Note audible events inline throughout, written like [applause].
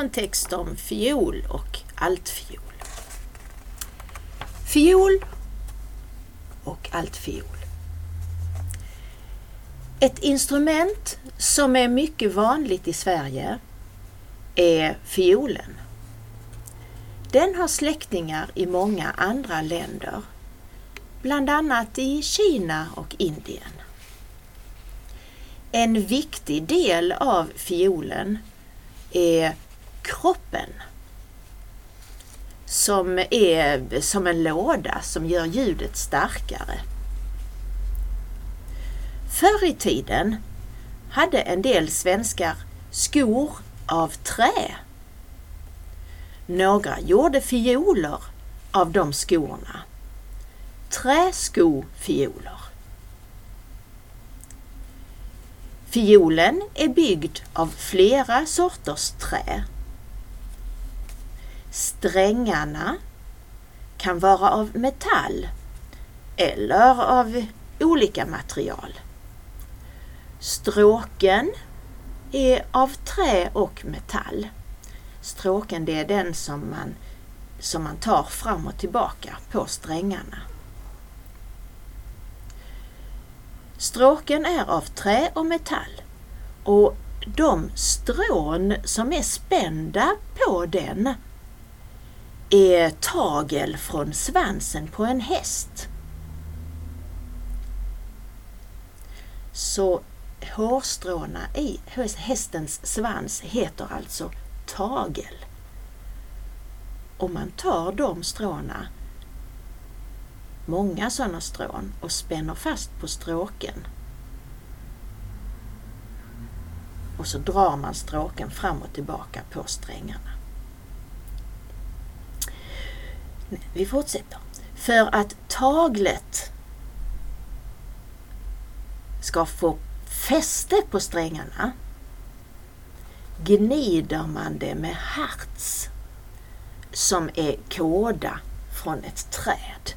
En text om fiol och altfiol. Fiol och altfiol. Ett instrument som är mycket vanligt i Sverige är fiolen. Den har släktingar i många andra länder, bland annat i Kina och Indien. En viktig del av fiolen är kroppen som är som en låda som gör ljudet starkare. Förr i tiden hade en del svenskar skor av trä. Några gjorde fioler av de skorna. Träskofioler. Fiolen är byggd av flera sorters trä. Strängarna kan vara av metall eller av olika material. Stråken är av trä och metall. Stråken det är den som man, som man tar fram och tillbaka på strängarna. Stråken är av trä och metall och de strån som är spända på den är tagel från svansen på en häst. Så hårstråna i hästens svans heter alltså tagel. Och man tar de stråna, många sådana strån, och spänner fast på stråken. Och så drar man stråken fram och tillbaka på strängarna. Vi fortsätter. För att taglet ska få fäste på strängarna gnider man det med harts som är kåda från ett träd.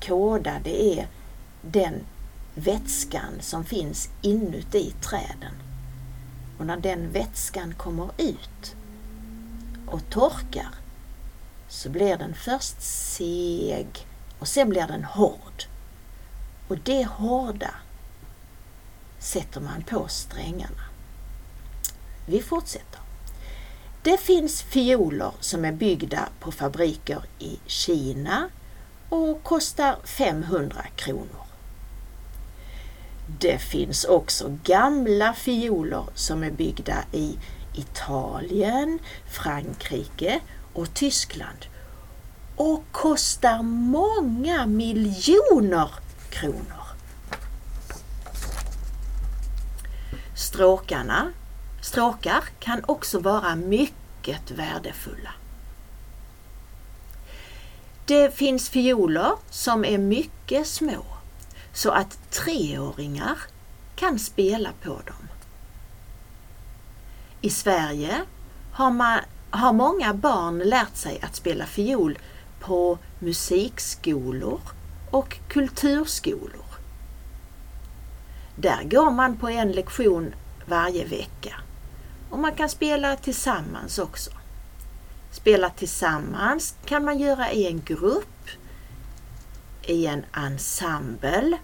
Kåda det är den vätskan som finns inuti träden. Och när den vätskan kommer ut och torkar så blir den först seg och sen blir den hård. Och det hårda sätter man på strängarna. Vi fortsätter. Det finns fioler som är byggda på fabriker i Kina och kostar 500 kronor. Det finns också gamla fioler som är byggda i Italien, Frankrike och Tyskland och kostar många miljoner kronor. Stråkarna, stråkar kan också vara mycket värdefulla. Det finns fioler som är mycket små så att treåringar kan spela på dem. I Sverige har, man, har många barn lärt sig att spela fiol på musikskolor och kulturskolor. Där går man på en lektion varje vecka. Och man kan spela tillsammans också. Spela tillsammans kan man göra i en grupp, i en ensemble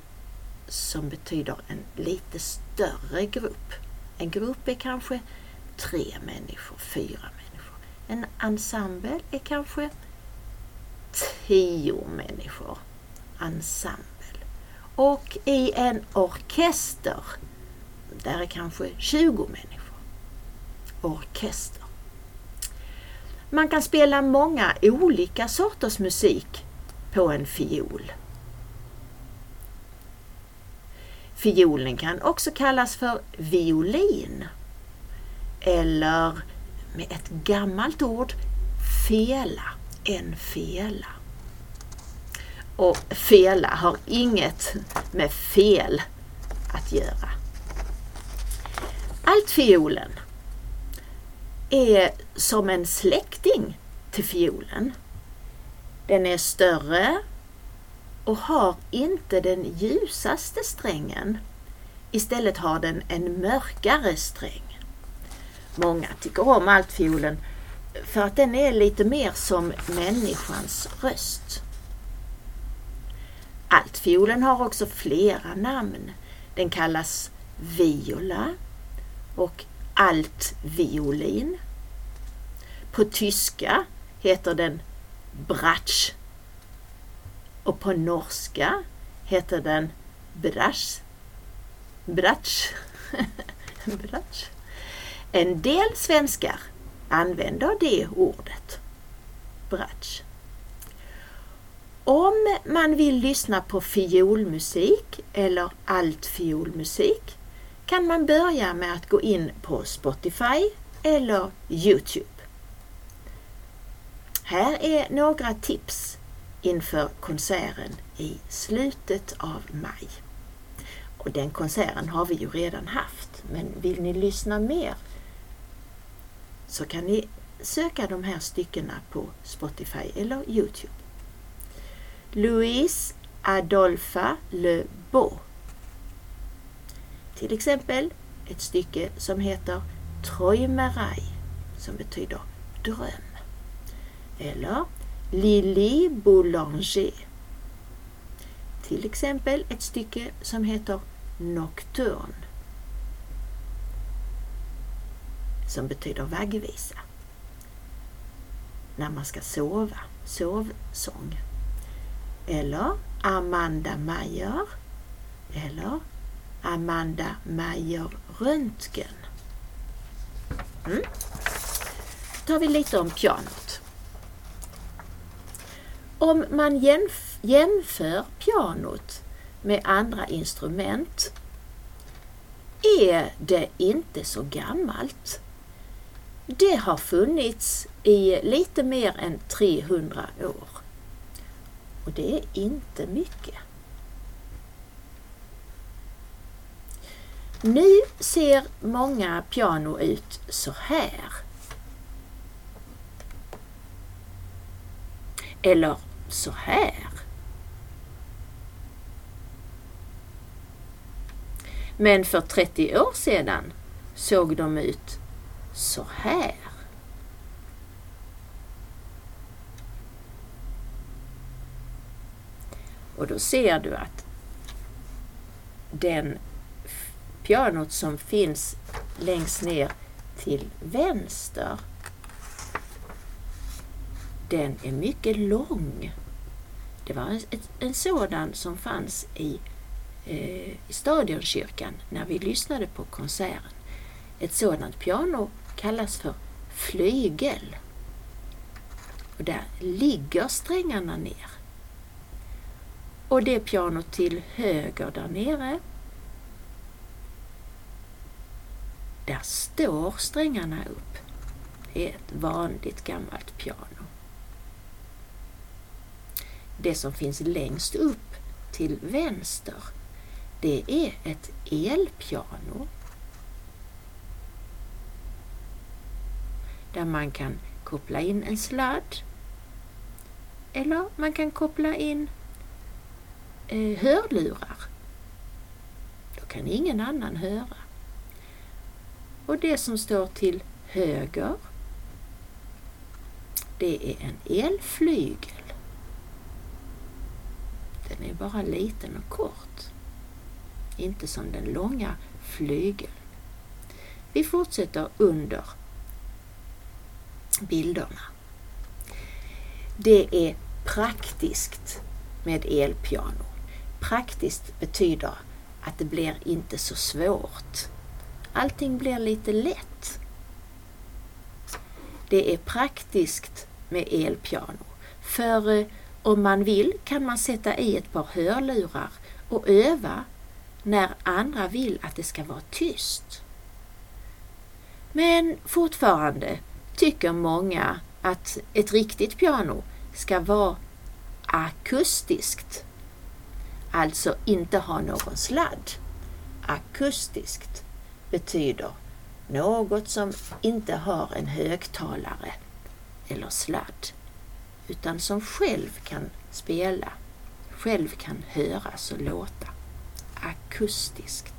som betyder en lite större grupp. En grupp är kanske tre människor, fyra människor. En ensemble är kanske tio människor. Ensemble. Och i en orkester, där är kanske 20 människor. Orkester. Man kan spela många olika sorters musik på en fiol. Fiolen kan också kallas för violin eller med ett gammalt ord fela, en fela. Och fela har inget med fel att göra. Altfiolen är som en släkting till fiolen. Den är större och har inte den ljusaste strängen. Istället har den en mörkare sträng många tycker om altfiolen för att den är lite mer som människans röst. Altfiolen har också flera namn. Den kallas viola och altviolin. På tyska heter den bratsch och på norska heter den brasch. Bratsch. bratsch. [laughs] En del svenskar använder det ordet. Bratsch. Om man vill lyssna på fiolmusik eller altfiolmusik kan man börja med att gå in på Spotify eller Youtube. Här är några tips inför konserten i slutet av maj. Och den konserten har vi ju redan haft, men vill ni lyssna mer så kan ni söka de här styckena på Spotify eller Youtube. Louise Adolpha Le Beau. Till exempel ett stycke som heter Träumerei som betyder dröm. Eller Lili Boulanger. Till exempel ett stycke som heter Nocturne som betyder vaggvisa. När man ska sova, sovsång. Eller Amanda Meyer eller Amanda Meyer Röntgen. Mm. Då tar vi lite om pianot. Om man jämf jämför pianot med andra instrument är det inte så gammalt. Det har funnits i lite mer än 300 år. Och det är inte mycket. Nu ser många piano ut så här. Eller så här. Men för 30 år sedan såg de ut så här. Och då ser du att den pianot som finns längst ner till vänster den är mycket lång. Det var en, en sådan som fanns i, eh, i Stadionkyrkan när vi lyssnade på konserten. Ett sådant piano kallas för flygel. Och där ligger strängarna ner. Och det pianot till höger där nere, där står strängarna upp. Det är ett vanligt gammalt piano. Det som finns längst upp till vänster, det är ett elpiano. Där man kan koppla in en sladd eller man kan koppla in eh, hörlurar. Då kan ingen annan höra. Och det som står till höger det är en elflygel. Den är bara liten och kort. Inte som den långa flygeln. Vi fortsätter under bilderna. Det är praktiskt med elpiano. Praktiskt betyder att det blir inte så svårt. Allting blir lite lätt. Det är praktiskt med elpiano. För eh, om man vill kan man sätta i ett par hörlurar och öva när andra vill att det ska vara tyst. Men fortfarande tycker många att ett riktigt piano ska vara akustiskt, alltså inte ha någon sladd. Akustiskt betyder något som inte har en högtalare eller sladd utan som själv kan spela, själv kan höras och låta akustiskt.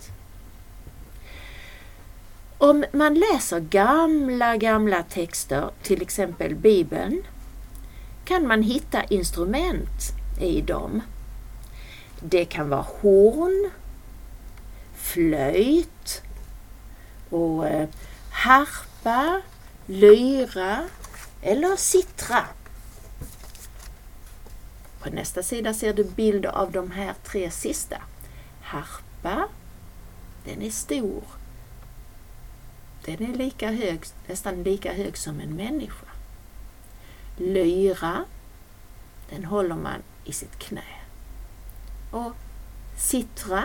Om man läser gamla, gamla texter, till exempel Bibeln, kan man hitta instrument i dem. Det kan vara horn, flöjt och eh, harpa, lyra eller sittra. På nästa sida ser du bilder av de här tre sista. Harpa, den är stor. Den är lika hög, nästan lika hög som en människa. Lyra, den håller man i sitt knä. Och citra,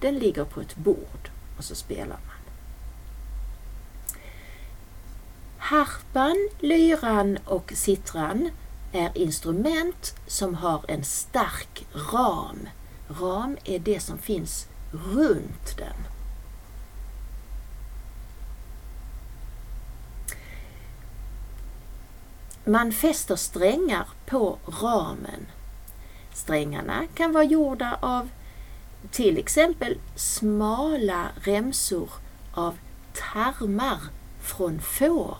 den ligger på ett bord och så spelar man. Harpan, lyran och sittran är instrument som har en stark ram. Ram är det som finns runt den. Man fäster strängar på ramen. Strängarna kan vara gjorda av till exempel smala remsor av tarmar från får.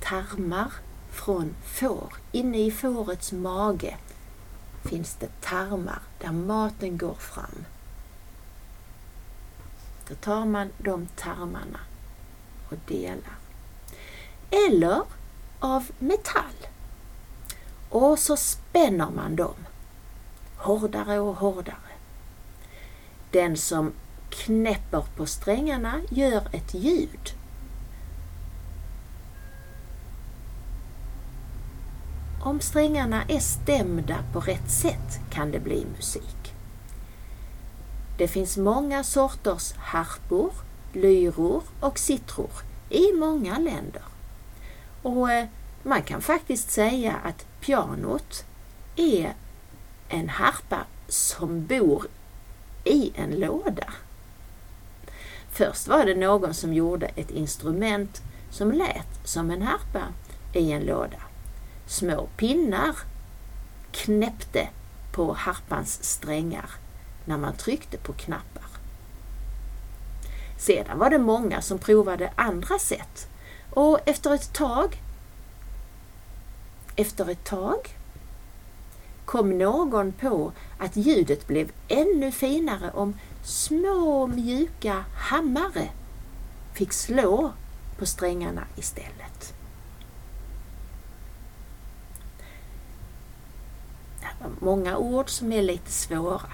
Tarmar från får. Inne i fårets mage finns det tarmar där maten går fram. Då tar man de tarmarna och delar. Eller av metall. Och så spänner man dem hårdare och hårdare. Den som knäpper på strängarna gör ett ljud. Om strängarna är stämda på rätt sätt kan det bli musik. Det finns många sorters harpor, lyror och citror i många länder. Och eh, man kan faktiskt säga att pianot är en harpa som bor i en låda. Först var det någon som gjorde ett instrument som lät som en harpa i en låda. Små pinnar knäppte på harpans strängar när man tryckte på knappar. Sedan var det många som provade andra sätt och efter ett tag efter ett tag kom någon på att ljudet blev ännu finare om små mjuka hammare fick slå på strängarna istället. Det var många ord som är lite svåra.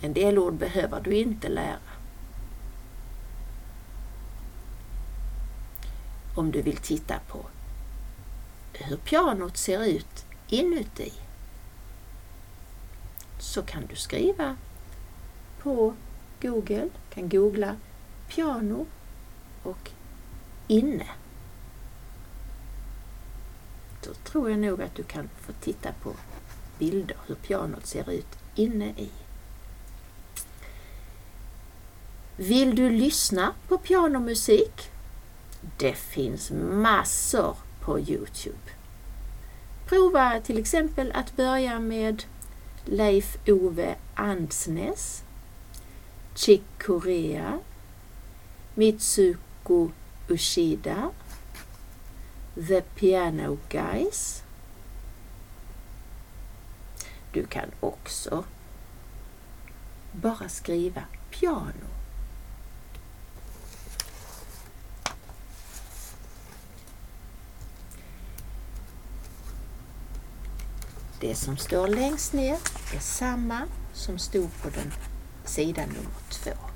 En del ord behöver du inte lära. Om du vill titta på hur pianot ser ut inuti så kan du skriva på Google, kan googla piano och inne. Då tror jag nog att du kan få titta på bilder hur pianot ser ut inne i. Vill du lyssna på pianomusik? Det finns massor på Youtube. Prova till exempel att börja med Leif Ove Andsnes, Chick Corea, Mitsuko Ushida, The Piano Guys. Du kan också bara skriva piano Det som står längst ner är samma som stod på den sida nummer två.